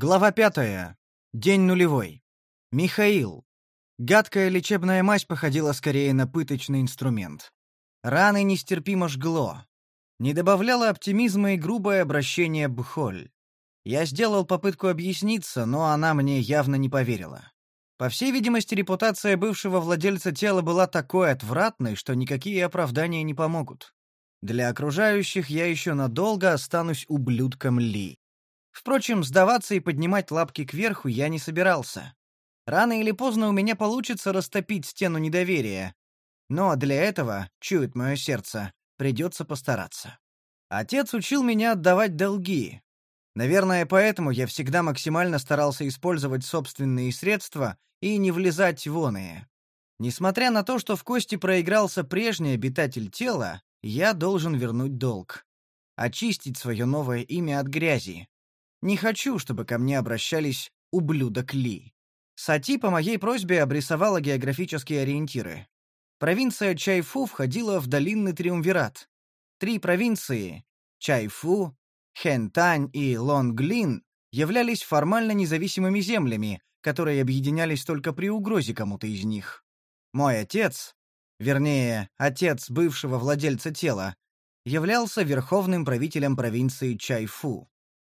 Глава пятая. День нулевой. Михаил. Гадкая лечебная мазь походила скорее на пыточный инструмент. Раны нестерпимо жгло. Не добавляло оптимизма и грубое обращение Бхоль. Я сделал попытку объясниться, но она мне явно не поверила. По всей видимости, репутация бывшего владельца тела была такой отвратной, что никакие оправдания не помогут. Для окружающих я еще надолго останусь ублюдком Ли. Впрочем, сдаваться и поднимать лапки кверху я не собирался. Рано или поздно у меня получится растопить стену недоверия. Но для этого, чует мое сердце, придется постараться. Отец учил меня отдавать долги. Наверное, поэтому я всегда максимально старался использовать собственные средства и не влезать в оные. Несмотря на то, что в кости проигрался прежний обитатель тела, я должен вернуть долг. Очистить свое новое имя от грязи. Не хочу, чтобы ко мне обращались ублюдок Ли. Сати по моей просьбе обрисовала географические ориентиры. Провинция Чайфу входила в долинный триумвират. Три провинции — Чайфу, Хэнтань и Лонглин — являлись формально независимыми землями, которые объединялись только при угрозе кому-то из них. Мой отец, вернее, отец бывшего владельца тела, являлся верховным правителем провинции Чайфу.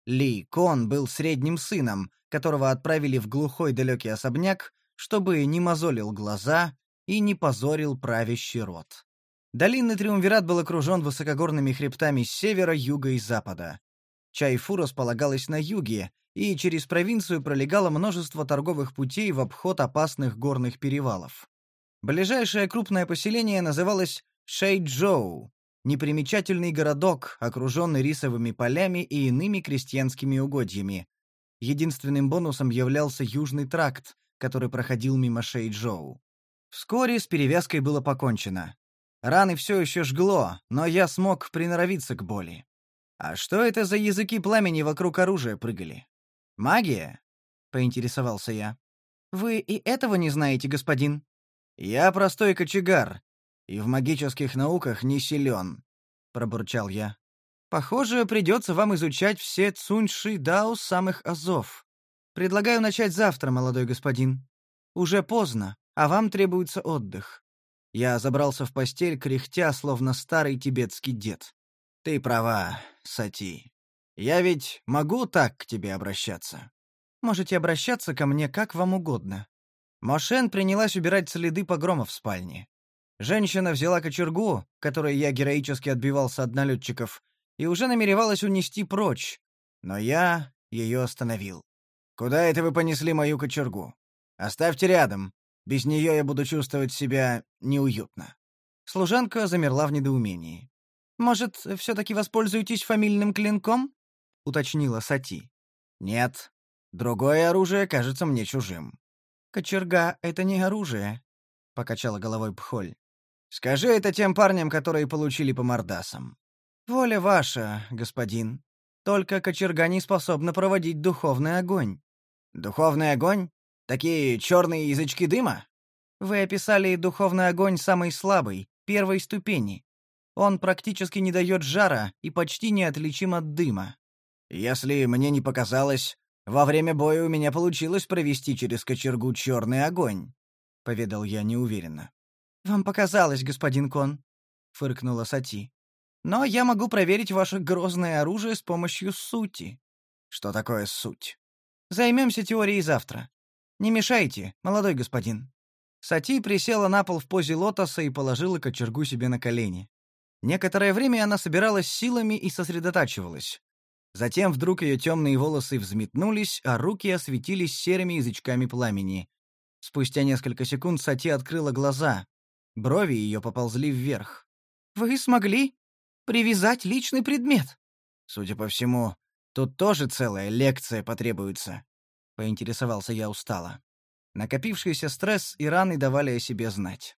Ли Кон был средним сыном, которого отправили в глухой далекий особняк, чтобы не мозолил глаза и не позорил правящий род. Долинный триумвират был окружен высокогорными хребтами с севера, юга и запада. Чайфу располагалась на юге, и через провинцию пролегало множество торговых путей в обход опасных горных перевалов. Ближайшее крупное поселение называлось Шэйчжоу, непримечательный городок, окруженный рисовыми полями и иными крестьянскими угодьями. Единственным бонусом являлся южный тракт, который проходил мимо Шэйчжоу. Вскоре с перевязкой было покончено. Раны все еще жгло, но я смог приноровиться к боли. А что это за языки пламени вокруг оружия прыгали? Магия? поинтересовался я. Вы и этого не знаете, господин? Я простой кочегар, и в магических науках не силен», — пробурчал я. «Похоже, придется вам изучать все цуньши дао самых азов. Предлагаю начать завтра, молодой господин. Уже поздно, а вам требуется отдых». Я забрался в постель, кряхтя, словно старый тибетский дед. «Ты права, Сати. Я ведь могу так к тебе обращаться?» «Можете обращаться ко мне как вам угодно». Мошен принялась убирать следы погрома в спальне. Женщина взяла кочергу, которой я героически отбивался от налетчиков, и уже намеревалась унести прочь, но я ее остановил. «Куда это вы понесли мою кочергу? Оставьте рядом. Без нее я буду чувствовать себя неуютно». Служанка замерла в недоумении. «Может, все-таки воспользуетесь фамильным клинком?» — уточнила Сати. «Нет. Другое оружие кажется мне чужим». «Кочерга — это не оружие», — покачала головой Пхоль. Скажи это тем парням, которые получили по мордасам. Воля ваша, господин. Только кочерга не способна проводить духовный огонь. Духовный огонь? Такие черные язычки дыма? Вы описали духовный огонь самый слабый, первой ступени. Он практически не дает жара и почти неотличим от дыма. Если мне не показалось, во время боя у меня получилось провести через кочергу черный огонь, поведал я неуверенно. «Вам показалось, господин Кон», — фыркнула Сати. «Но я могу проверить ваше грозное оружие с помощью сути». «Что такое суть?» «Займемся теорией завтра. Не мешайте, молодой господин». Сати присела на пол в позе лотоса и положила кочергу себе на колени. Некоторое время она собиралась силами и сосредотачивалась. Затем вдруг ее темные волосы взметнулись, а руки осветились серыми язычками пламени. Спустя несколько секунд Сати открыла глаза. Брови ее поползли вверх. «Вы смогли привязать личный предмет?» «Судя по всему, тут тоже целая лекция потребуется», — поинтересовался я устало. Накопившийся стресс и раны давали о себе знать.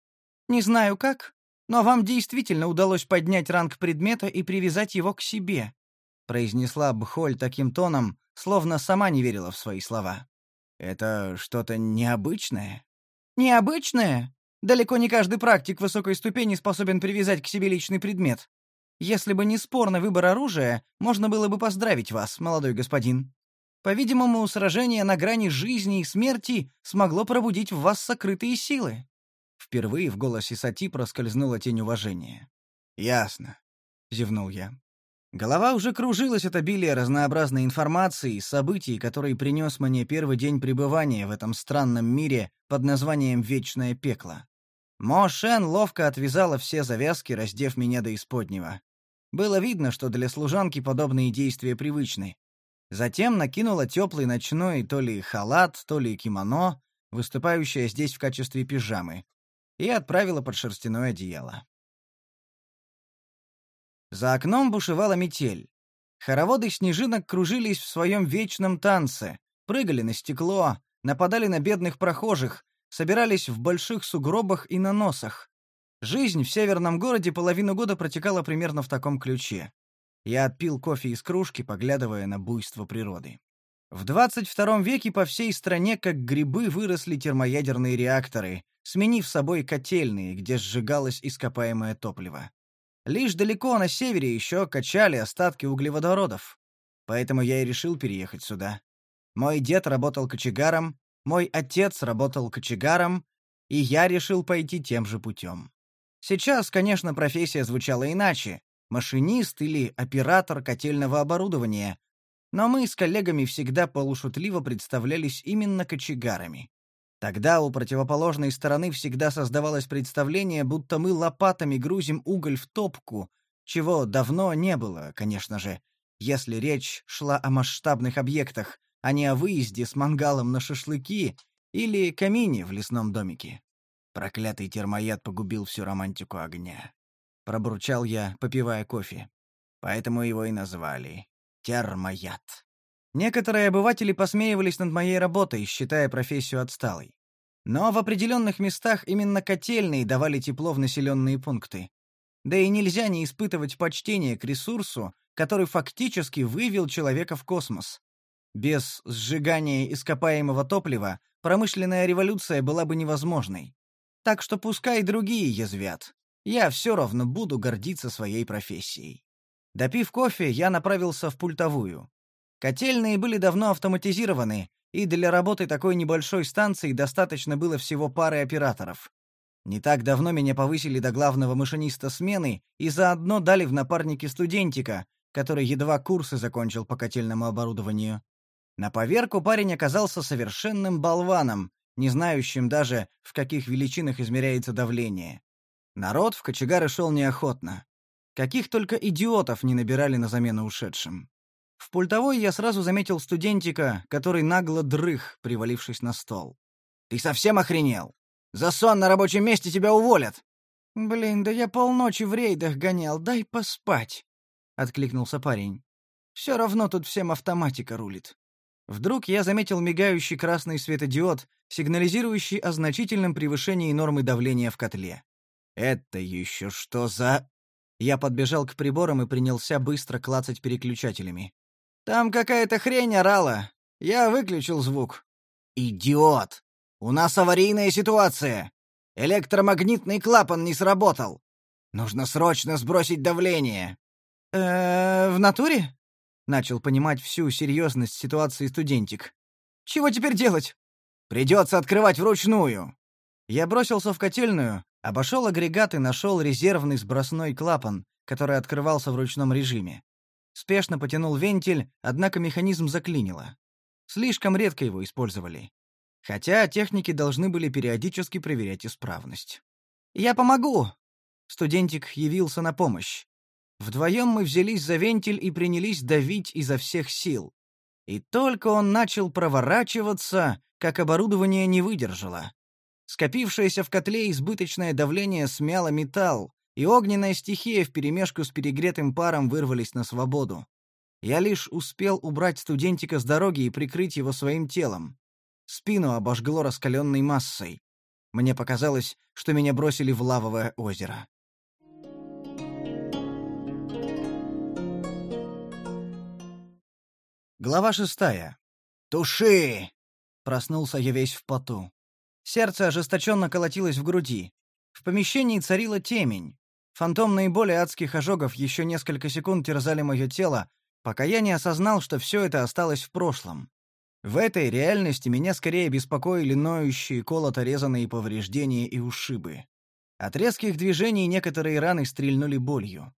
«Не знаю как, но вам действительно удалось поднять ранг предмета и привязать его к себе», — произнесла Бхоль таким тоном, словно сама не верила в свои слова. «Это что-то необычное?» «Необычное? Далеко не каждый практик высокой ступени способен привязать к себе личный предмет. Если бы не спорный выбор оружия, можно было бы поздравить вас, молодой господин. По-видимому, сражение на грани жизни и смерти смогло пробудить в вас сокрытые силы. Впервые в голосе Сати проскользнула тень уважения. «Ясно», — зевнул я. Голова уже кружилась от обилия разнообразной информации и событий, которые принес мне первый день пребывания в этом странном мире под названием «Вечное пекло». Мо Шен ловко отвязала все завязки, раздев меня до исподнего. Было видно, что для служанки подобные действия привычны. Затем накинула теплый ночной то ли халат, то ли кимоно, выступающее здесь в качестве пижамы, и отправила под шерстяное одеяло. За окном бушевала метель. Хороводы снежинок кружились в своем вечном танце, прыгали на стекло, нападали на бедных прохожих, собирались в больших сугробах и на носах. Жизнь в северном городе половину года протекала примерно в таком ключе. Я отпил кофе из кружки, поглядывая на буйство природы. В 22 веке по всей стране как грибы выросли термоядерные реакторы, сменив собой котельные, где сжигалось ископаемое топливо. Лишь далеко на севере еще качали остатки углеводородов. Поэтому я и решил переехать сюда. Мой дед работал кочегаром, мой отец работал кочегаром, и я решил пойти тем же путем. Сейчас, конечно, профессия звучала иначе — машинист или оператор котельного оборудования, но мы с коллегами всегда полушутливо представлялись именно кочегарами. Тогда у противоположной стороны всегда создавалось представление, будто мы лопатами грузим уголь в топку, чего давно не было, конечно же, если речь шла о масштабных объектах, а не о выезде с мангалом на шашлыки или камине в лесном домике. Проклятый термояд погубил всю романтику огня. Пробурчал я, попивая кофе. Поэтому его и назвали термояд. Некоторые обыватели посмеивались над моей работой, считая профессию отсталой. Но в определенных местах именно котельные давали тепло в населенные пункты. Да и нельзя не испытывать почтения к ресурсу, который фактически вывел человека в космос. Без сжигания ископаемого топлива промышленная революция была бы невозможной. Так что пускай другие язвят. Я все равно буду гордиться своей профессией. Допив кофе, я направился в пультовую. Котельные были давно автоматизированы, и для работы такой небольшой станции достаточно было всего пары операторов. Не так давно меня повысили до главного машиниста смены и заодно дали в напарники студентика, который едва курсы закончил по котельному оборудованию. На поверку парень оказался совершенным болваном, не знающим даже, в каких величинах измеряется давление. Народ в кочегары шел неохотно. Каких только идиотов не набирали на замену ушедшим. В пультовой я сразу заметил студентика, который нагло дрых, привалившись на стол. «Ты совсем охренел? За сон на рабочем месте тебя уволят!» «Блин, да я полночи в рейдах гонял, дай поспать!» — откликнулся парень. «Все равно тут всем автоматика рулит». Вдруг я заметил мигающий красный светодиод, сигнализирующий о значительном превышении нормы давления в котле. «Это еще что за...» Я подбежал к приборам и принялся быстро клацать переключателями. Там какая-то хрень орала. Я выключил звук. Идиот! У нас аварийная ситуация. Электромагнитный клапан не сработал. Нужно срочно сбросить давление. Э, в натуре? Начал понимать всю серьезность ситуации студентик. Чего теперь делать? Придется открывать вручную. Я бросился в котельную, обошел агрегат и нашел резервный сбросной клапан, который открывался в ручном режиме. Спешно потянул вентиль, однако механизм заклинило. Слишком редко его использовали. Хотя техники должны были периодически проверять исправность. «Я помогу!» Студентик явился на помощь. Вдвоем мы взялись за вентиль и принялись давить изо всех сил. И только он начал проворачиваться, как оборудование не выдержало. Скопившееся в котле избыточное давление смяло металл, и огненная стихия вперемешку с перегретым паром вырвались на свободу. Я лишь успел убрать студентика с дороги и прикрыть его своим телом. Спину обожгло раскаленной массой. Мне показалось, что меня бросили в лавовое озеро. Глава шестая. «Туши!» Проснулся я весь в поту. Сердце ожесточенно колотилось в груди. В помещении царила темень. Фантомные боли адских ожогов еще несколько секунд терзали мое тело, пока я не осознал, что все это осталось в прошлом. В этой реальности меня скорее беспокоили ноющие, колото-резанные повреждения и ушибы. От резких движений некоторые раны стрельнули болью.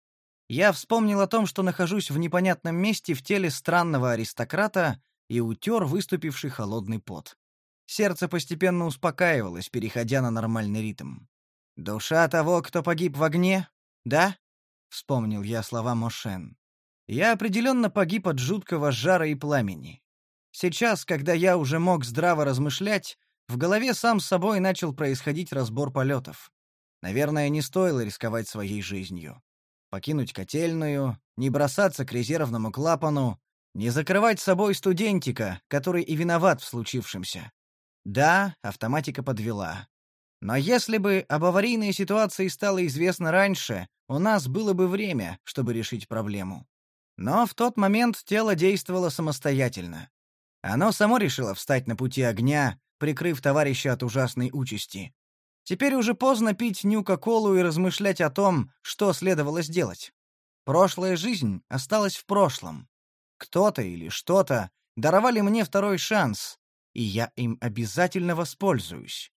Я вспомнил о том, что нахожусь в непонятном месте в теле странного аристократа и утер выступивший холодный пот. Сердце постепенно успокаивалось, переходя на нормальный ритм. «Душа того, кто погиб в огне? Да?» — вспомнил я слова Мошен. «Я определенно погиб от жуткого жара и пламени. Сейчас, когда я уже мог здраво размышлять, в голове сам с собой начал происходить разбор полетов. Наверное, не стоило рисковать своей жизнью. Покинуть котельную, не бросаться к резервному клапану, не закрывать собой студентика, который и виноват в случившемся. Да, автоматика подвела. Но если бы об аварийной ситуации стало известно раньше, у нас было бы время, чтобы решить проблему. Но в тот момент тело действовало самостоятельно. Оно само решило встать на пути огня, прикрыв товарища от ужасной участи. Теперь уже поздно пить нюка-колу и размышлять о том, что следовало сделать. Прошлая жизнь осталась в прошлом. Кто-то или что-то даровали мне второй шанс, и я им обязательно воспользуюсь.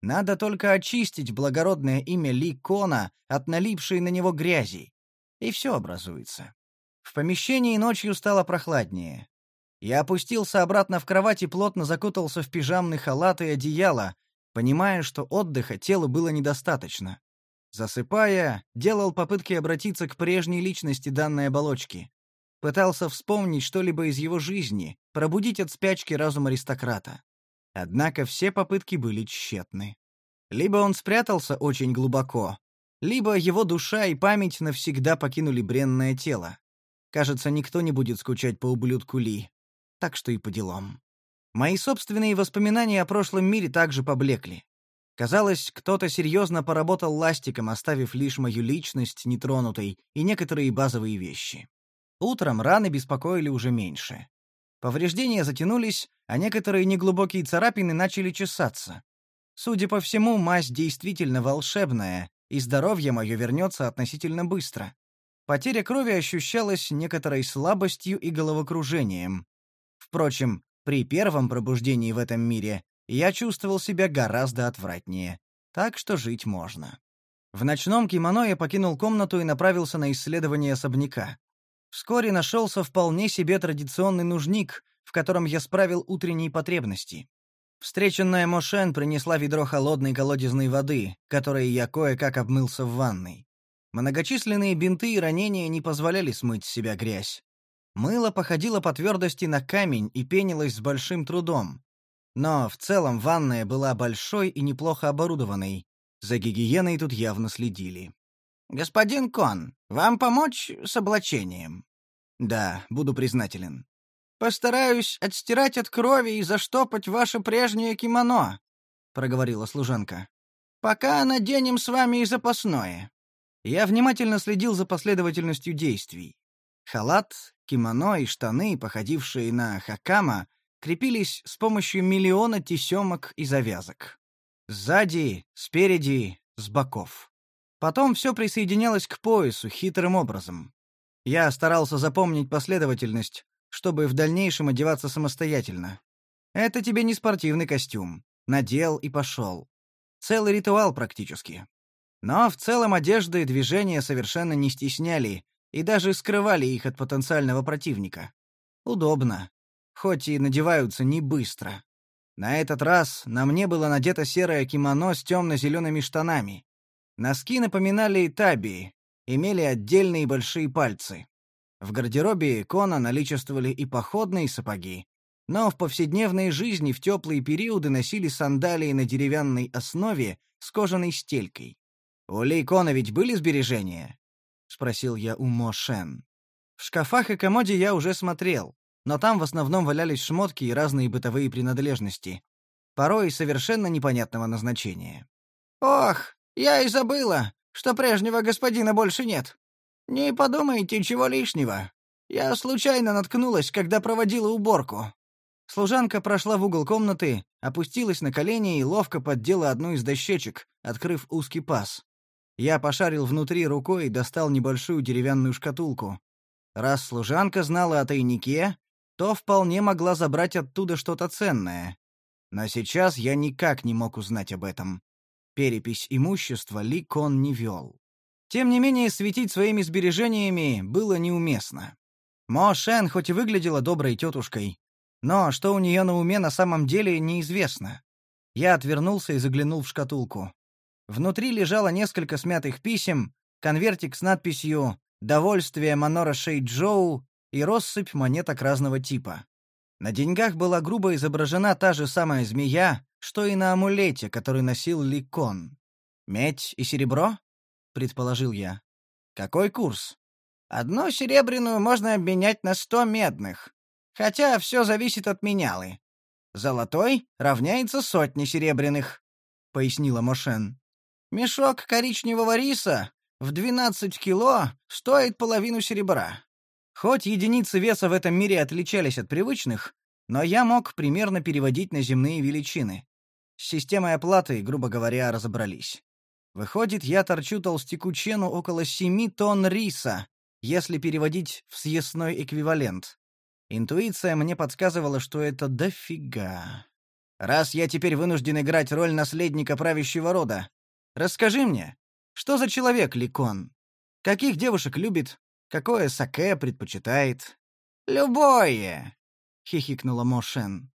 Надо только очистить благородное имя Ли Кона от налипшей на него грязи, и все образуется. В помещении ночью стало прохладнее. Я опустился обратно в кровать и плотно закутался в пижамный халат и одеяло, понимая, что отдыха телу было недостаточно. Засыпая, делал попытки обратиться к прежней личности данной оболочки. Пытался вспомнить что-либо из его жизни, пробудить от спячки разум аристократа. Однако все попытки были тщетны. Либо он спрятался очень глубоко, либо его душа и память навсегда покинули бренное тело. Кажется, никто не будет скучать по ублюдку Ли так что и по делам. Мои собственные воспоминания о прошлом мире также поблекли. Казалось, кто-то серьезно поработал ластиком, оставив лишь мою личность нетронутой и некоторые базовые вещи. Утром раны беспокоили уже меньше. Повреждения затянулись, а некоторые неглубокие царапины начали чесаться. Судя по всему, мазь действительно волшебная, и здоровье мое вернется относительно быстро. Потеря крови ощущалась некоторой слабостью и головокружением, Впрочем, при первом пробуждении в этом мире я чувствовал себя гораздо отвратнее, так что жить можно. В ночном кимоно я покинул комнату и направился на исследование особняка. Вскоре нашелся вполне себе традиционный нужник, в котором я справил утренние потребности. Встреченная Мошен принесла ведро холодной колодезной воды, которой я кое-как обмылся в ванной. Многочисленные бинты и ранения не позволяли смыть с себя грязь. Мыло походило по твердости на камень и пенилось с большим трудом. Но в целом ванная была большой и неплохо оборудованной. За гигиеной тут явно следили. «Господин Кон, вам помочь с облачением?» «Да, буду признателен». «Постараюсь отстирать от крови и заштопать ваше прежнее кимоно», — проговорила служанка. «Пока наденем с вами и запасное». Я внимательно следил за последовательностью действий. Халат, кимоно и штаны, походившие на хакама, крепились с помощью миллиона тесемок и завязок. Сзади, спереди, с боков. Потом все присоединялось к поясу хитрым образом. Я старался запомнить последовательность, чтобы в дальнейшем одеваться самостоятельно. Это тебе не спортивный костюм. Надел и пошел. Целый ритуал практически. Но в целом одежда и движения совершенно не стесняли, и даже скрывали их от потенциального противника. Удобно, хоть и надеваются не быстро. На этот раз на мне было надето серое кимоно с темно-зелеными штанами. Носки напоминали таби, имели отдельные большие пальцы. В гардеробе Кона наличествовали и походные сапоги, но в повседневной жизни в теплые периоды носили сандалии на деревянной основе с кожаной стелькой. У Лейкона ведь были сбережения? Спросил я у Мо Шен. В шкафах и комоде я уже смотрел, но там в основном валялись шмотки и разные бытовые принадлежности, порой совершенно непонятного назначения. Ох, я и забыла, что прежнего господина больше нет. Не подумайте чего лишнего. Я случайно наткнулась, когда проводила уборку. Служанка прошла в угол комнаты, опустилась на колени и ловко поддела одну из дощечек, открыв узкий паз. Я пошарил внутри рукой и достал небольшую деревянную шкатулку. Раз служанка знала о тайнике, то вполне могла забрать оттуда что-то ценное. Но сейчас я никак не мог узнать об этом. Перепись имущества Ли Кон не вел. Тем не менее, светить своими сбережениями было неуместно. Мо Шен хоть и выглядела доброй тетушкой, но что у нее на уме на самом деле неизвестно. Я отвернулся и заглянул в шкатулку. Внутри лежало несколько смятых писем, конвертик с надписью «Довольствие Манора Шейджоу» и россыпь монеток разного типа. На деньгах была грубо изображена та же самая змея, что и на амулете, который носил Ликон. «Медь и серебро?» — предположил я. «Какой курс?» «Одну серебряную можно обменять на сто медных. Хотя все зависит от менялы. Золотой равняется сотне серебряных», — пояснила Мошен. «Мешок коричневого риса в 12 кило стоит половину серебра. Хоть единицы веса в этом мире отличались от привычных, но я мог примерно переводить на земные величины. С системой оплаты, грубо говоря, разобрались. Выходит, я торчу толстяку Чену около 7 тонн риса, если переводить в съестной эквивалент. Интуиция мне подсказывала, что это дофига. Раз я теперь вынужден играть роль наследника правящего рода, расскажи мне, что за человек Ликон? Каких девушек любит? Какое саке предпочитает? Любое, хихикнула Мошен.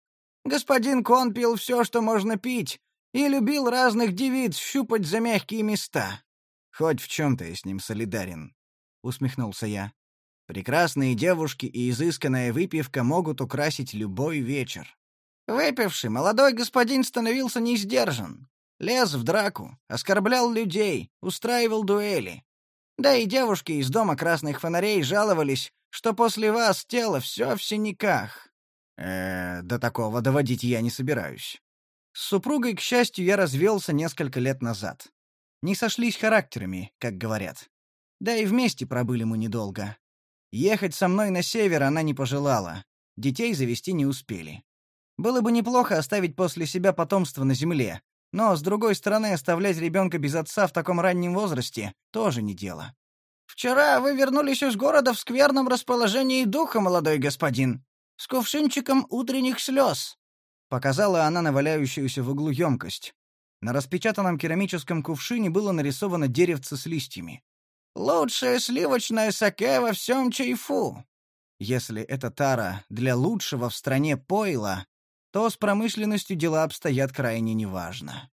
Господин Кон пил все, что можно пить, и любил разных девиц щупать за мягкие места. Хоть в чем-то я с ним солидарен, усмехнулся я. Прекрасные девушки и изысканная выпивка могут украсить любой вечер. Выпивший, молодой господин становился несдержан. Лез в драку, оскорблял людей, устраивал дуэли. Да и девушки из дома красных фонарей жаловались, что после вас тело все в синяках. Э, до такого доводить я не собираюсь. С супругой, к счастью, я развелся несколько лет назад. Не сошлись характерами, как говорят. Да и вместе пробыли мы недолго. Ехать со мной на север она не пожелала. Детей завести не успели. Было бы неплохо оставить после себя потомство на земле, но, с другой стороны, оставлять ребенка без отца в таком раннем возрасте тоже не дело. «Вчера вы вернулись из города в скверном расположении духа, молодой господин, с кувшинчиком утренних слез», — показала она на валяющуюся в углу емкость. На распечатанном керамическом кувшине было нарисовано деревце с листьями. «Лучшее сливочное саке во всем чайфу». Если это тара для лучшего в стране пойла, то с промышленностью дела обстоят крайне неважно.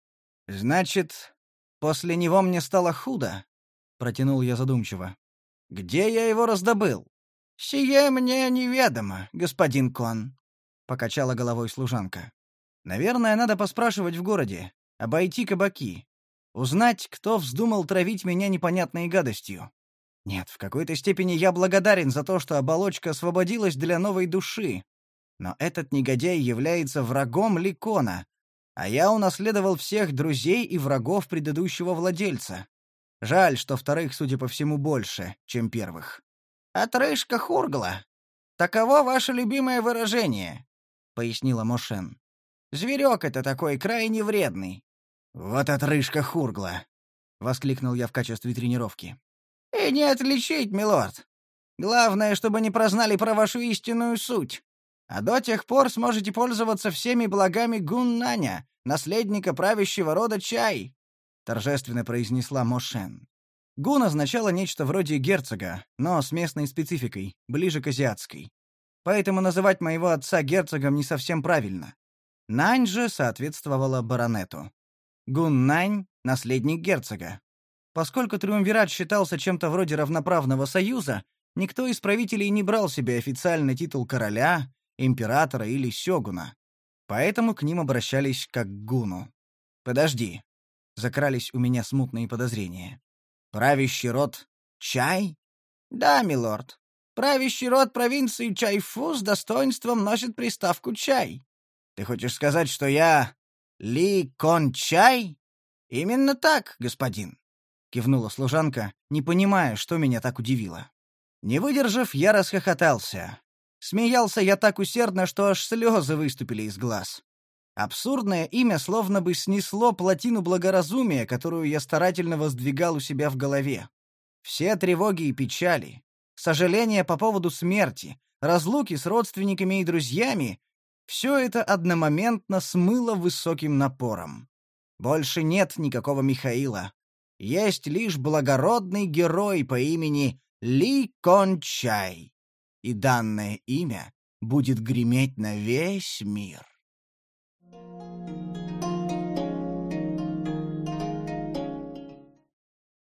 «Значит, после него мне стало худо?» — протянул я задумчиво. «Где я его раздобыл?» «Сие мне неведомо, господин Кон», — покачала головой служанка. «Наверное, надо поспрашивать в городе, обойти кабаки, узнать, кто вздумал травить меня непонятной гадостью. Нет, в какой-то степени я благодарен за то, что оболочка освободилась для новой души, но этот негодяй является врагом Ликона, а я унаследовал всех друзей и врагов предыдущего владельца. Жаль, что вторых, судя по всему, больше, чем первых. «Отрыжка хургла. Таково ваше любимое выражение», — пояснила Мошен. «Зверек это такой крайне вредный». «Вот отрыжка хургла», — воскликнул я в качестве тренировки. «И не отличить, милорд. Главное, чтобы не прознали про вашу истинную суть. А до тех пор сможете пользоваться всеми благами Гуннаня, наследника правящего рода Чай», — торжественно произнесла Мошен. Гун означало нечто вроде герцога, но с местной спецификой, ближе к азиатской. Поэтому называть моего отца герцогом не совсем правильно. Нань же соответствовала баронету. Гун Нань — наследник герцога. Поскольку триумвират считался чем-то вроде равноправного союза, никто из правителей не брал себе официальный титул короля, императора или сёгуна. Поэтому к ним обращались как к гуну. «Подожди». Закрались у меня смутные подозрения. «Правящий род Чай?» «Да, милорд. Правящий род провинции Чайфу с достоинством носит приставку Чай. Ты хочешь сказать, что я Ли Кон Чай?» «Именно так, господин», — кивнула служанка, не понимая, что меня так удивило. Не выдержав, я расхохотался. Смеялся я так усердно, что аж слезы выступили из глаз. Абсурдное имя словно бы снесло плотину благоразумия, которую я старательно воздвигал у себя в голове. Все тревоги и печали, сожаления по поводу смерти, разлуки с родственниками и друзьями — все это одномоментно смыло высоким напором. Больше нет никакого Михаила. Есть лишь благородный герой по имени Ли Кон Чай. И данное имя будет греметь на весь мир.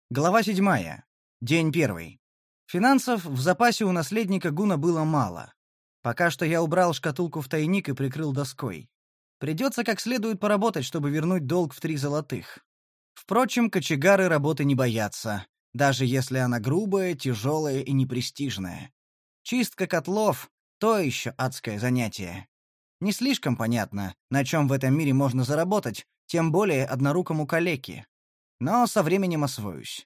Глава седьмая. День первый. Финансов в запасе у наследника Гуна было мало. Пока что я убрал шкатулку в тайник и прикрыл доской. Придется как следует поработать, чтобы вернуть долг в три золотых. Впрочем, кочегары работы не боятся, даже если она грубая, тяжелая и непрестижная. Чистка котлов — то еще адское занятие. Не слишком понятно, на чем в этом мире можно заработать, тем более однорукому калеке. Но со временем освоюсь.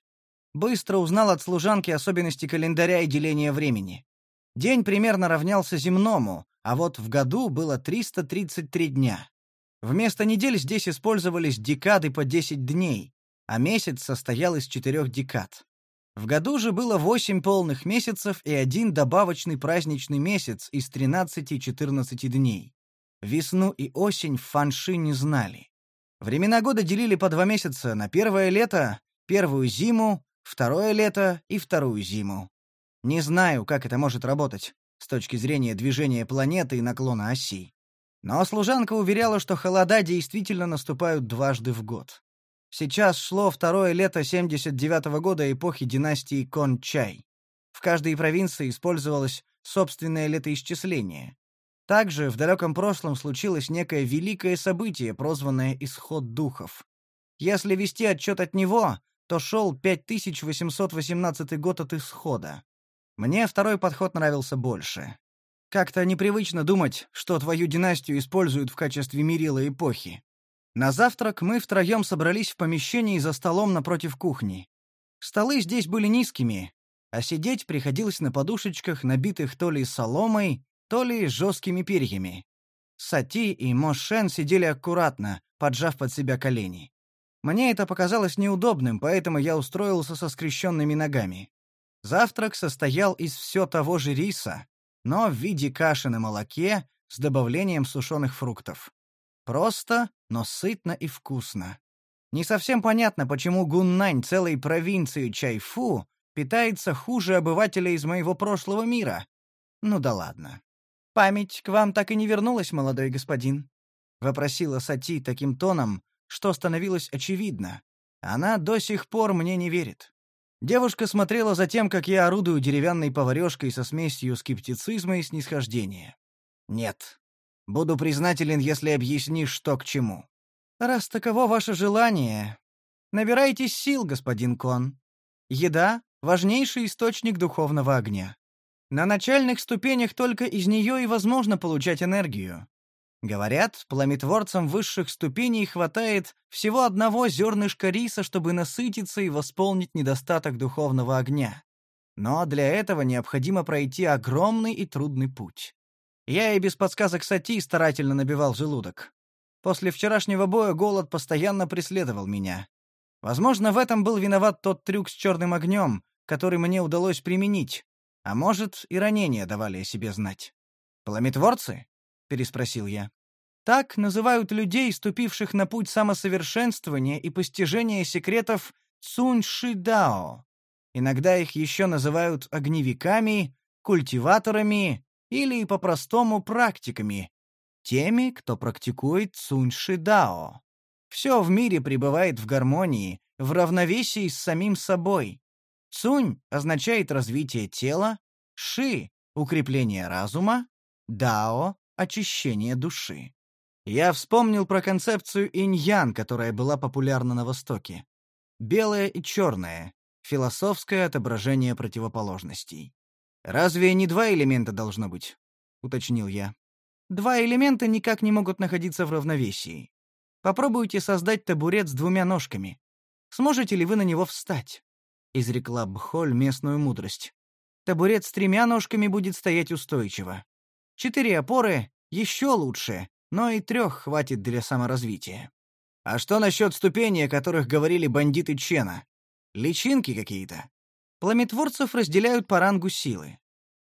Быстро узнал от служанки особенности календаря и деления времени. День примерно равнялся земному, а вот в году было 333 дня. Вместо недель здесь использовались декады по 10 дней, а месяц состоял из четырех декад. В году же было 8 полных месяцев и один добавочный праздничный месяц из 13 и 14 дней. Весну и осень в Фанши не знали. Времена года делили по два месяца на первое лето, первую зиму, второе лето и вторую зиму. Не знаю, как это может работать с точки зрения движения планеты и наклона оси. Но служанка уверяла, что холода действительно наступают дважды в год. Сейчас шло второе лето 79-го года эпохи династии Кон-Чай. В каждой провинции использовалось собственное летоисчисление. Также в далеком прошлом случилось некое великое событие, прозванное «Исход духов». Если вести отчет от него, то шел 5818 год от исхода. Мне второй подход нравился больше. Как-то непривычно думать, что твою династию используют в качестве мерила эпохи. На завтрак мы втроем собрались в помещении за столом напротив кухни. Столы здесь были низкими, а сидеть приходилось на подушечках, набитых то ли соломой, то ли жесткими перьями. Сати и Мошен сидели аккуратно, поджав под себя колени. Мне это показалось неудобным, поэтому я устроился со скрещенными ногами. Завтрак состоял из все того же риса, но в виде каши на молоке с добавлением сушеных фруктов. Просто, но сытно и вкусно. Не совсем понятно, почему Гуннань целой провинции Чайфу питается хуже обывателя из моего прошлого мира. Ну да ладно. «Память к вам так и не вернулась, молодой господин?» — вопросила Сати таким тоном, что становилось очевидно. Она до сих пор мне не верит. Девушка смотрела за тем, как я орудую деревянной поварёшкой со смесью скептицизма и снисхождения. «Нет. Буду признателен, если объяснишь, что к чему». «Раз таково ваше желание, набирайтесь сил, господин Кон. Еда — важнейший источник духовного огня. На начальных ступенях только из нее и возможно получать энергию. Говорят, пламетворцам высших ступеней хватает всего одного зернышка риса, чтобы насытиться и восполнить недостаток духовного огня. Но для этого необходимо пройти огромный и трудный путь. Я и без подсказок Сати старательно набивал желудок. После вчерашнего боя голод постоянно преследовал меня. Возможно, в этом был виноват тот трюк с черным огнем, который мне удалось применить, а может, и ранения давали о себе знать. «Пламетворцы?» — переспросил я. «Так называют людей, ступивших на путь самосовершенствования и постижения секретов Цунь-Ши-Дао. Иногда их еще называют огневиками, культиваторами или, по-простому, практиками, теми, кто практикует Цунь-Ши-Дао. Все в мире пребывает в гармонии, в равновесии с самим собой. Цунь означает развитие тела, Ши — укрепление разума, Дао — очищение души. Я вспомнил про концепцию инь-ян, которая была популярна на Востоке. Белое и черное — философское отображение противоположностей. «Разве не два элемента должно быть?» — уточнил я. «Два элемента никак не могут находиться в равновесии. Попробуйте создать табурет с двумя ножками. Сможете ли вы на него встать? — изрекла Бхоль местную мудрость. «Табурет с тремя ножками будет стоять устойчиво. Четыре опоры — еще лучше, но и трех хватит для саморазвития. А что насчет ступеней, о которых говорили бандиты Чена? Личинки какие-то?» Пламетворцев разделяют по рангу силы.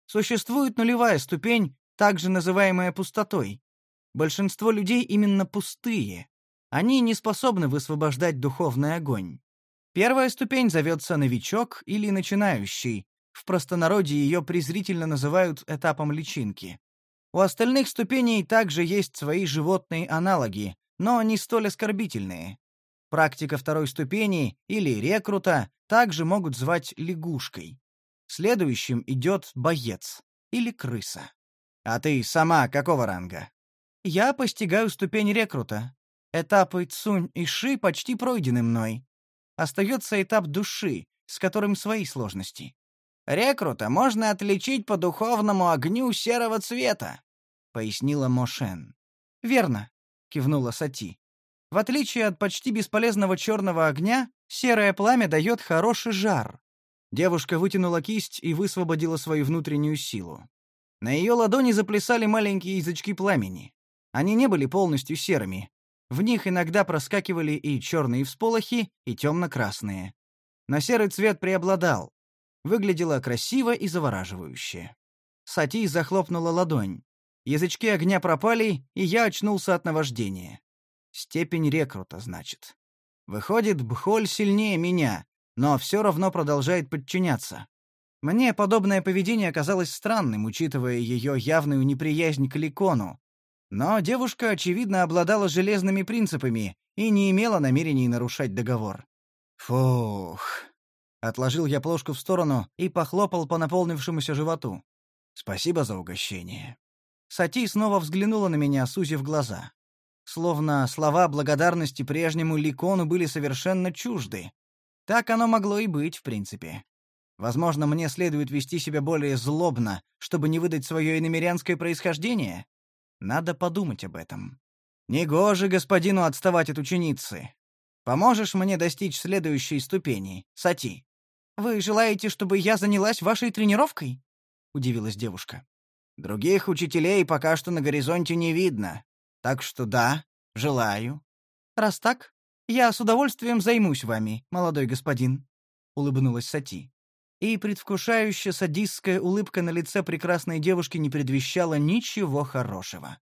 Существует нулевая ступень, также называемая пустотой. Большинство людей именно пустые. Они не способны высвобождать духовный огонь. Первая ступень зовется новичок или начинающий. В простонародье ее презрительно называют этапом личинки. У остальных ступеней также есть свои животные аналоги, но не столь оскорбительные. Практика второй ступени или рекрута также могут звать лягушкой. Следующим идет боец или крыса. А ты сама какого ранга? Я постигаю ступень рекрута. Этапы Цунь и Ши почти пройдены мной. Остается этап души, с которым свои сложности. «Рекрута можно отличить по духовному огню серого цвета», — пояснила Мошен. «Верно», — кивнула Сати. «В отличие от почти бесполезного черного огня, серое пламя дает хороший жар». Девушка вытянула кисть и высвободила свою внутреннюю силу. На ее ладони заплясали маленькие язычки пламени. Они не были полностью серыми, в них иногда проскакивали и черные всполохи, и темно-красные. Но серый цвет преобладал. Выглядело красиво и завораживающе. Сати захлопнула ладонь. Язычки огня пропали, и я очнулся от наваждения. Степень рекрута, значит. Выходит, Бхоль сильнее меня, но все равно продолжает подчиняться. Мне подобное поведение казалось странным, учитывая ее явную неприязнь к Ликону, но девушка, очевидно, обладала железными принципами и не имела намерений нарушать договор. Фух. Отложил я плошку в сторону и похлопал по наполнившемуся животу. Спасибо за угощение. Сати снова взглянула на меня, сузив глаза. Словно слова благодарности прежнему Ликону были совершенно чужды. Так оно могло и быть, в принципе. Возможно, мне следует вести себя более злобно, чтобы не выдать свое иномерянское происхождение? Надо подумать об этом. Негоже господину отставать от ученицы. Поможешь мне достичь следующей ступени, Сати? Вы желаете, чтобы я занялась вашей тренировкой? удивилась девушка. Других учителей пока что на горизонте не видно. Так что да, желаю. Раз так, я с удовольствием займусь вами, молодой господин, улыбнулась Сати. И предвкушающая садистская улыбка на лице прекрасной девушки не предвещала ничего хорошего.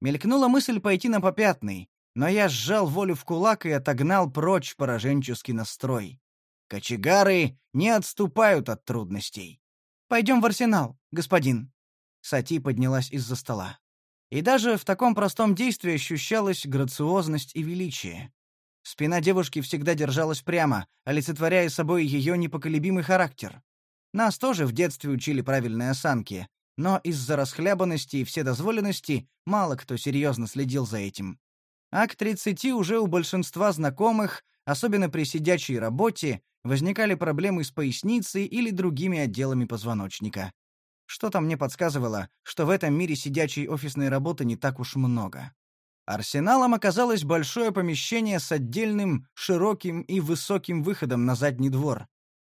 Мелькнула мысль пойти на попятный, но я сжал волю в кулак и отогнал прочь пораженческий настрой. Кочегары не отступают от трудностей. «Пойдем в арсенал, господин». Сати поднялась из-за стола. И даже в таком простом действии ощущалась грациозность и величие. Спина девушки всегда держалась прямо, олицетворяя собой ее непоколебимый характер. Нас тоже в детстве учили правильной осанке, но из-за расхлябанности и вседозволенности мало кто серьезно следил за этим. А к 30 уже у большинства знакомых, особенно при сидячей работе, возникали проблемы с поясницей или другими отделами позвоночника. Что-то мне подсказывало, что в этом мире сидячей офисной работы не так уж много. Арсеналом оказалось большое помещение с отдельным, широким и высоким выходом на задний двор.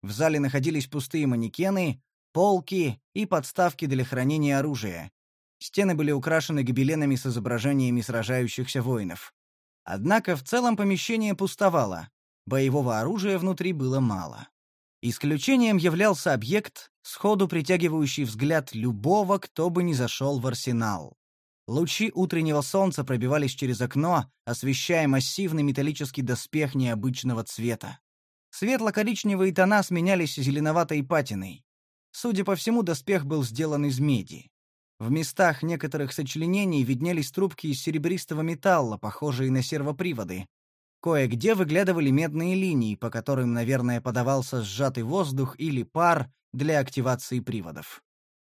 В зале находились пустые манекены, полки и подставки для хранения оружия. Стены были украшены гобеленами с изображениями сражающихся воинов. Однако в целом помещение пустовало. Боевого оружия внутри было мало. Исключением являлся объект, сходу притягивающий взгляд любого, кто бы ни зашел в арсенал. Лучи утреннего солнца пробивались через окно, освещая массивный металлический доспех необычного цвета. Светло-коричневые тона сменялись зеленоватой патиной. Судя по всему, доспех был сделан из меди. В местах некоторых сочленений виднелись трубки из серебристого металла, похожие на сервоприводы. Кое-где выглядывали медные линии, по которым, наверное, подавался сжатый воздух или пар для активации приводов.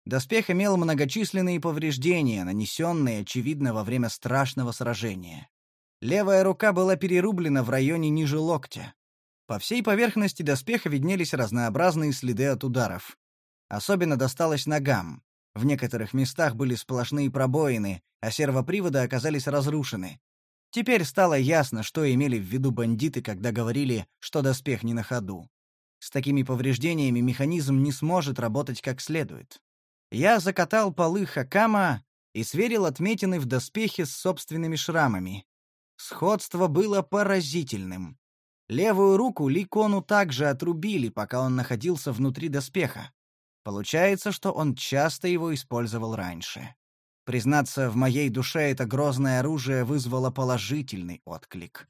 Доспех имел многочисленные повреждения, нанесенные, очевидно, во время страшного сражения. Левая рука была перерублена в районе ниже локтя. По всей поверхности доспеха виднелись разнообразные следы от ударов. Особенно досталось ногам. В некоторых местах были сплошные пробоины, а сервоприводы оказались разрушены. Теперь стало ясно, что имели в виду бандиты, когда говорили, что доспех не на ходу. С такими повреждениями механизм не сможет работать как следует. Я закатал полы хакама и сверил отметины в доспехе с собственными шрамами. Сходство было поразительным. Левую руку Ликону также отрубили, пока он находился внутри доспеха. Получается, что он часто его использовал раньше. Признаться, в моей душе это грозное оружие вызвало положительный отклик.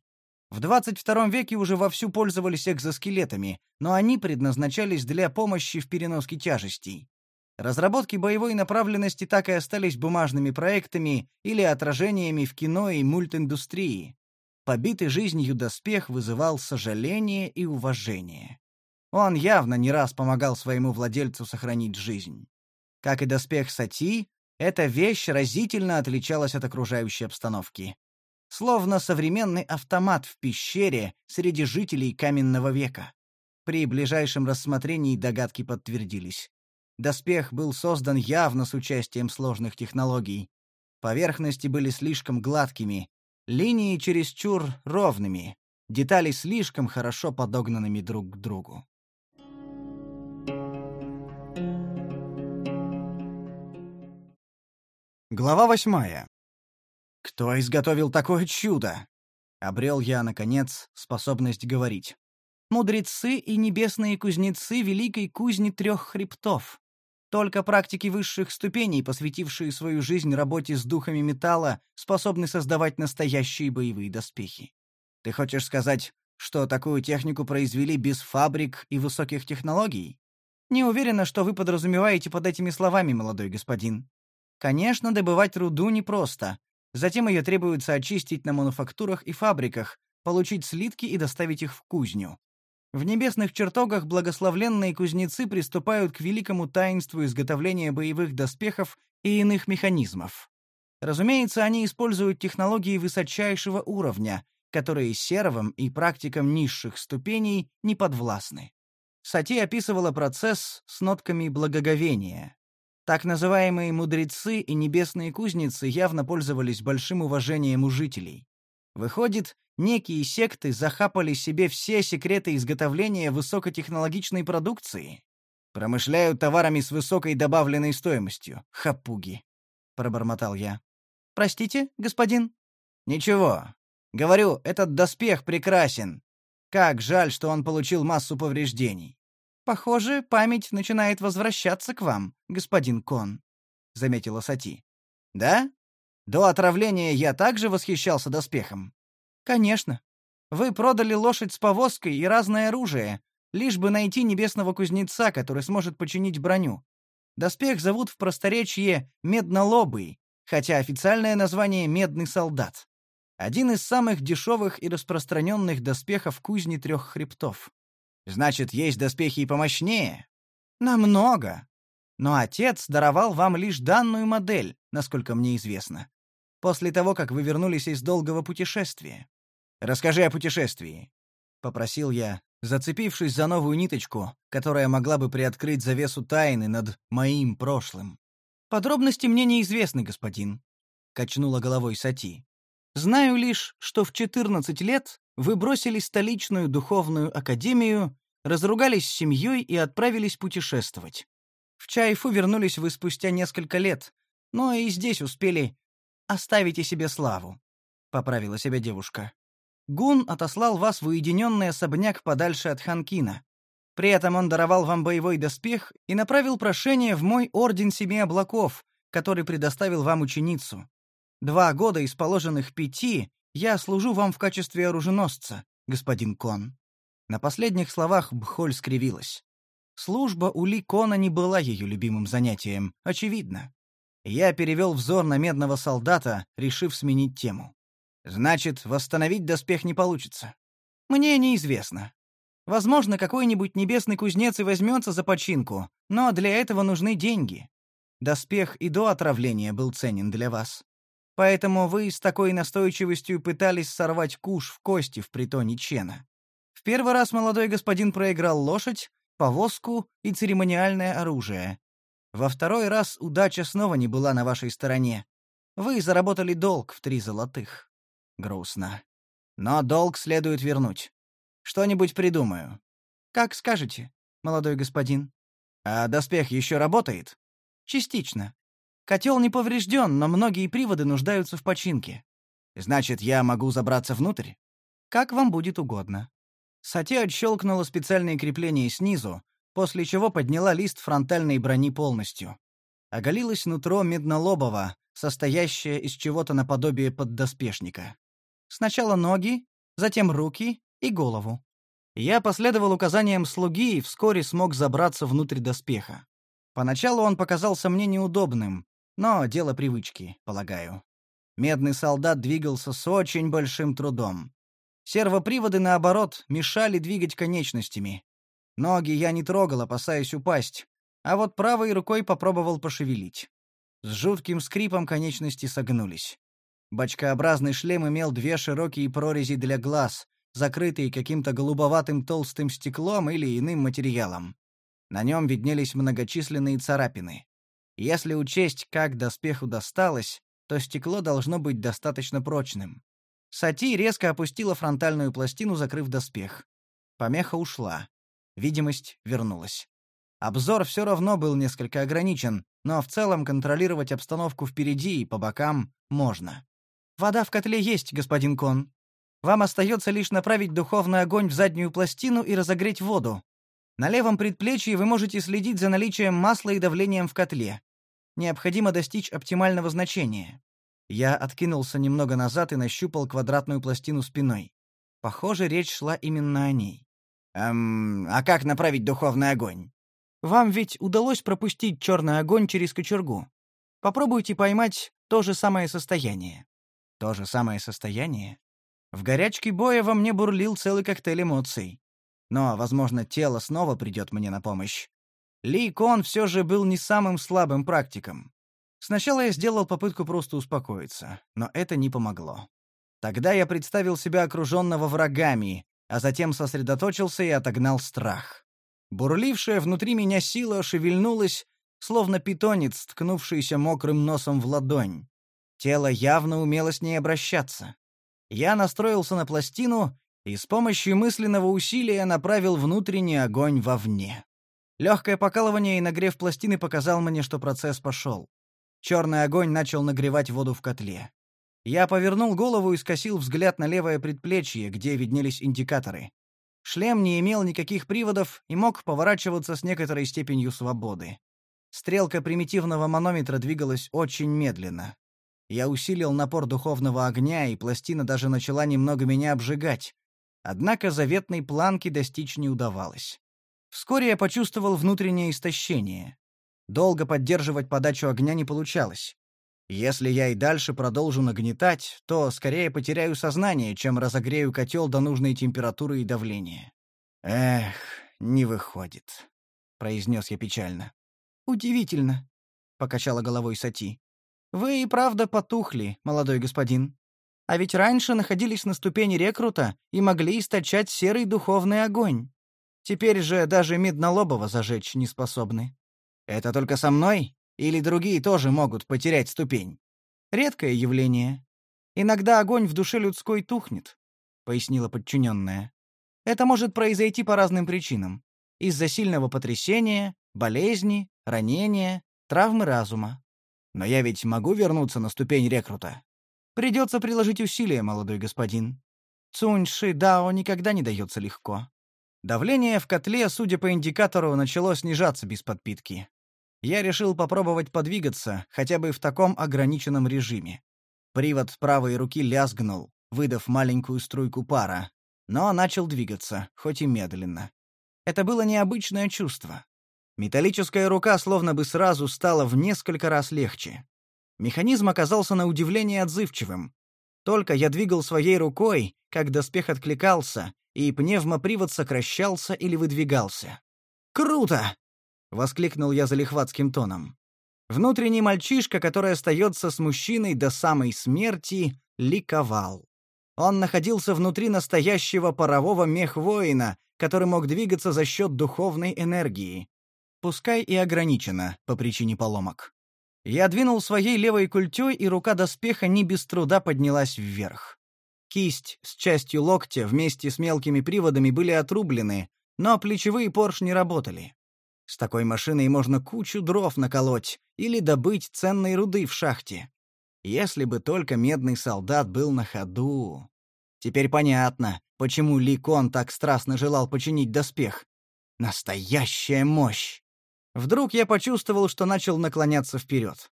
В 22 веке уже вовсю пользовались экзоскелетами, но они предназначались для помощи в переноске тяжестей. Разработки боевой направленности так и остались бумажными проектами или отражениями в кино и мультиндустрии. Побитый жизнью доспех вызывал сожаление и уважение. Он явно не раз помогал своему владельцу сохранить жизнь. Как и доспех Сати, эта вещь разительно отличалась от окружающей обстановки. Словно современный автомат в пещере среди жителей каменного века. При ближайшем рассмотрении догадки подтвердились. Доспех был создан явно с участием сложных технологий. Поверхности были слишком гладкими, линии чересчур ровными, детали слишком хорошо подогнанными друг к другу. Глава восьмая. Кто изготовил такое чудо? Обрел я, наконец, способность говорить. Мудрецы и небесные кузнецы великой кузни трех хребтов. Только практики высших ступеней, посвятившие свою жизнь работе с духами металла, способны создавать настоящие боевые доспехи. Ты хочешь сказать, что такую технику произвели без фабрик и высоких технологий? Не уверена, что вы подразумеваете под этими словами, молодой господин. Конечно, добывать руду непросто. Затем ее требуется очистить на мануфактурах и фабриках, получить слитки и доставить их в кузню. В небесных чертогах благословленные кузнецы приступают к великому таинству изготовления боевых доспехов и иных механизмов. Разумеется, они используют технологии высочайшего уровня, которые сервам и практикам низших ступеней не подвластны. Сати описывала процесс с нотками благоговения. Так называемые мудрецы и небесные кузницы явно пользовались большим уважением у жителей. Выходит, некие секты захапали себе все секреты изготовления высокотехнологичной продукции. Промышляют товарами с высокой добавленной стоимостью. Хапуги, пробормотал я. Простите, господин? Ничего. Говорю, этот доспех прекрасен. Как жаль, что он получил массу повреждений. Похоже, память начинает возвращаться к вам, господин Кон, заметила Сати. Да? До отравления я также восхищался доспехом. Конечно. Вы продали лошадь с повозкой и разное оружие, лишь бы найти небесного кузнеца, который сможет починить броню. Доспех зовут в просторечье меднолобый, хотя официальное название медный солдат. Один из самых дешевых и распространенных доспехов кузни трех хребтов. Значит, есть доспехи и помощнее? Намного. Но отец даровал вам лишь данную модель, насколько мне известно. После того, как вы вернулись из долгого путешествия. Расскажи о путешествии, попросил я, зацепившись за новую ниточку, которая могла бы приоткрыть завесу тайны над моим прошлым. Подробности мне неизвестны, господин, качнула головой Сати. Знаю лишь, что в 14 лет вы бросили столичную духовную академию, разругались с семьей и отправились путешествовать. В Чайфу вернулись вы спустя несколько лет, но и здесь успели оставить себе славу», — поправила себя девушка. «Гун отослал вас в уединенный особняк подальше от Ханкина. При этом он даровал вам боевой доспех и направил прошение в мой Орден Семи Облаков, который предоставил вам ученицу. Два года из положенных пяти я служу вам в качестве оруженосца, господин Кон». На последних словах Бхоль скривилась. Служба у Ли Кона не была ее любимым занятием, очевидно. Я перевел взор на медного солдата, решив сменить тему. Значит, восстановить доспех не получится. Мне неизвестно. Возможно, какой-нибудь небесный кузнец и возьмется за починку, но для этого нужны деньги. Доспех и до отравления был ценен для вас. Поэтому вы с такой настойчивостью пытались сорвать куш в кости в притоне Чена. В первый раз молодой господин проиграл лошадь, повозку и церемониальное оружие. Во второй раз удача снова не была на вашей стороне. Вы заработали долг в три золотых. Грустно. Но долг следует вернуть. Что-нибудь придумаю. Как скажете, молодой господин. А доспех еще работает? Частично. Котел не поврежден, но многие приводы нуждаются в починке. Значит, я могу забраться внутрь? Как вам будет угодно. Сати отщелкнула специальные крепления снизу, после чего подняла лист фронтальной брони полностью. Оголилось нутро меднолобого, состоящее из чего-то наподобие поддоспешника. Сначала ноги, затем руки и голову. Я последовал указаниям слуги и вскоре смог забраться внутрь доспеха. Поначалу он показался мне неудобным, но дело привычки, полагаю. Медный солдат двигался с очень большим трудом. Сервоприводы, наоборот, мешали двигать конечностями. Ноги я не трогал, опасаясь упасть, а вот правой рукой попробовал пошевелить. С жутким скрипом конечности согнулись. Бочкообразный шлем имел две широкие прорези для глаз, закрытые каким-то голубоватым толстым стеклом или иным материалом. На нем виднелись многочисленные царапины. Если учесть, как доспеху досталось, то стекло должно быть достаточно прочным. Сати резко опустила фронтальную пластину, закрыв доспех. Помеха ушла. Видимость вернулась. Обзор все равно был несколько ограничен, но в целом контролировать обстановку впереди и по бокам можно. «Вода в котле есть, господин Кон. Вам остается лишь направить духовный огонь в заднюю пластину и разогреть воду. На левом предплечье вы можете следить за наличием масла и давлением в котле. Необходимо достичь оптимального значения». Я откинулся немного назад и нащупал квадратную пластину спиной. Похоже, речь шла именно о ней. «Эм, а как направить духовный огонь?» Вам ведь удалось пропустить черный огонь через кочергу. Попробуйте поймать то же самое состояние. То же самое состояние? В горячке боя во мне бурлил целый коктейль эмоций. Но, возможно, тело снова придет мне на помощь. Ли Кон все же был не самым слабым практиком. Сначала я сделал попытку просто успокоиться, но это не помогло. Тогда я представил себя окруженного врагами, а затем сосредоточился и отогнал страх. Бурлившая внутри меня сила шевельнулась, словно питонец, ткнувшийся мокрым носом в ладонь. Тело явно умело с ней обращаться. Я настроился на пластину и с помощью мысленного усилия направил внутренний огонь вовне. Легкое покалывание и нагрев пластины показал мне, что процесс пошел. Черный огонь начал нагревать воду в котле. Я повернул голову и скосил взгляд на левое предплечье, где виднелись индикаторы. Шлем не имел никаких приводов и мог поворачиваться с некоторой степенью свободы. Стрелка примитивного манометра двигалась очень медленно. Я усилил напор духовного огня, и пластина даже начала немного меня обжигать. Однако заветной планки достичь не удавалось. Вскоре я почувствовал внутреннее истощение. Долго поддерживать подачу огня не получалось. Если я и дальше продолжу нагнетать, то скорее потеряю сознание, чем разогрею котел до нужной температуры и давления. Эх, не выходит, произнес я печально. Удивительно, покачала головой Сати. Вы и правда потухли, молодой господин. А ведь раньше находились на ступени рекрута и могли источать серый духовный огонь. Теперь же даже меднолобого зажечь не способны. Это только со мной или другие тоже могут потерять ступень. Редкое явление. Иногда огонь в душе людской тухнет, пояснила подчиненная. Это может произойти по разным причинам: из-за сильного потрясения, болезни, ранения, травмы разума. Но я ведь могу вернуться на ступень рекрута. Придется приложить усилия, молодой господин. Цуньши Дао никогда не дается легко. Давление в котле, судя по индикатору, начало снижаться без подпитки я решил попробовать подвигаться, хотя бы в таком ограниченном режиме. Привод правой руки лязгнул, выдав маленькую струйку пара, но начал двигаться, хоть и медленно. Это было необычное чувство. Металлическая рука словно бы сразу стала в несколько раз легче. Механизм оказался на удивление отзывчивым. Только я двигал своей рукой, как доспех откликался, и пневмопривод сокращался или выдвигался. «Круто!» — воскликнул я залихватским тоном. Внутренний мальчишка, который остается с мужчиной до самой смерти, ликовал. Он находился внутри настоящего парового мех-воина, который мог двигаться за счет духовной энергии. Пускай и ограничено, по причине поломок. Я двинул своей левой культей, и рука доспеха не без труда поднялась вверх. Кисть с частью локтя вместе с мелкими приводами были отрублены, но плечевые поршни работали. С такой машиной можно кучу дров наколоть или добыть ценной руды в шахте. Если бы только медный солдат был на ходу. Теперь понятно, почему Ли Кон так страстно желал починить доспех. Настоящая мощь! Вдруг я почувствовал, что начал наклоняться вперед.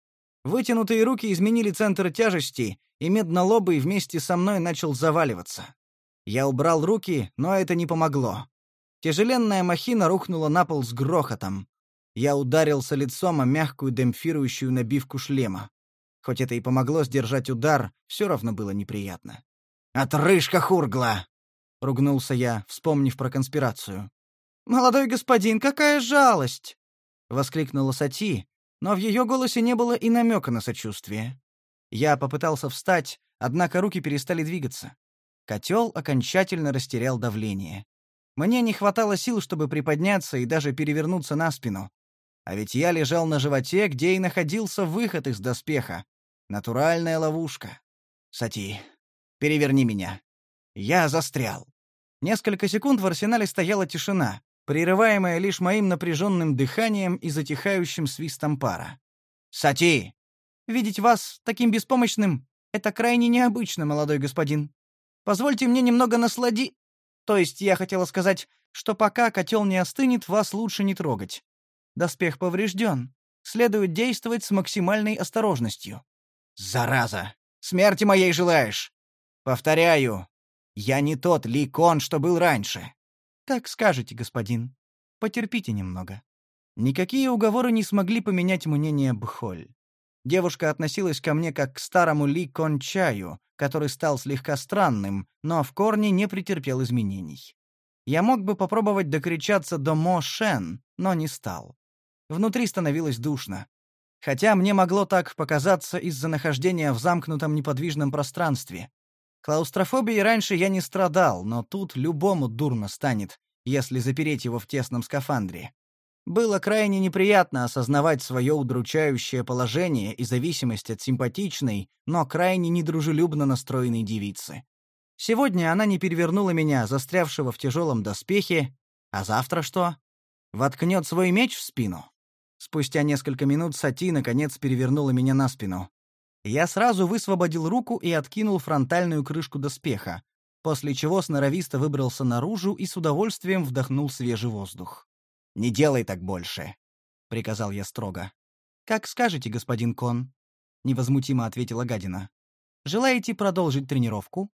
Вытянутые руки изменили центр тяжести, и меднолобый вместе со мной начал заваливаться. Я убрал руки, но это не помогло. Тяжеленная махина рухнула на пол с грохотом. Я ударился лицом о мягкую демпфирующую набивку шлема. Хоть это и помогло сдержать удар, все равно было неприятно. «Отрыжка хургла!» — ругнулся я, вспомнив про конспирацию. «Молодой господин, какая жалость!» — воскликнула Сати, но в ее голосе не было и намека на сочувствие. Я попытался встать, однако руки перестали двигаться. Котел окончательно растерял давление. Мне не хватало сил, чтобы приподняться и даже перевернуться на спину. А ведь я лежал на животе, где и находился выход из доспеха. Натуральная ловушка. Сати, переверни меня. Я застрял. Несколько секунд в арсенале стояла тишина, прерываемая лишь моим напряженным дыханием и затихающим свистом пара. «Сати!» «Видеть вас таким беспомощным — это крайне необычно, молодой господин. Позвольте мне немного наслади...» То есть я хотела сказать, что пока котел не остынет, вас лучше не трогать. Доспех поврежден. Следует действовать с максимальной осторожностью. Зараза! Смерти моей желаешь! Повторяю, я не тот Ли Кон, что был раньше. Как скажете, господин. Потерпите немного. Никакие уговоры не смогли поменять мнение Бхоль. Девушка относилась ко мне как к старому Ли Кон Чаю, который стал слегка странным, но в корне не претерпел изменений. Я мог бы попробовать докричаться до Мо Шен, но не стал. Внутри становилось душно. Хотя мне могло так показаться из-за нахождения в замкнутом неподвижном пространстве. Клаустрофобией раньше я не страдал, но тут любому дурно станет, если запереть его в тесном скафандре. Было крайне неприятно осознавать свое удручающее положение и зависимость от симпатичной, но крайне недружелюбно настроенной девицы. Сегодня она не перевернула меня, застрявшего в тяжелом доспехе, а завтра что? Воткнет свой меч в спину? Спустя несколько минут Сати наконец перевернула меня на спину. Я сразу высвободил руку и откинул фронтальную крышку доспеха, после чего сноровисто выбрался наружу и с удовольствием вдохнул свежий воздух. «Не делай так больше», — приказал я строго. «Как скажете, господин Кон», — невозмутимо ответила гадина. «Желаете продолжить тренировку?»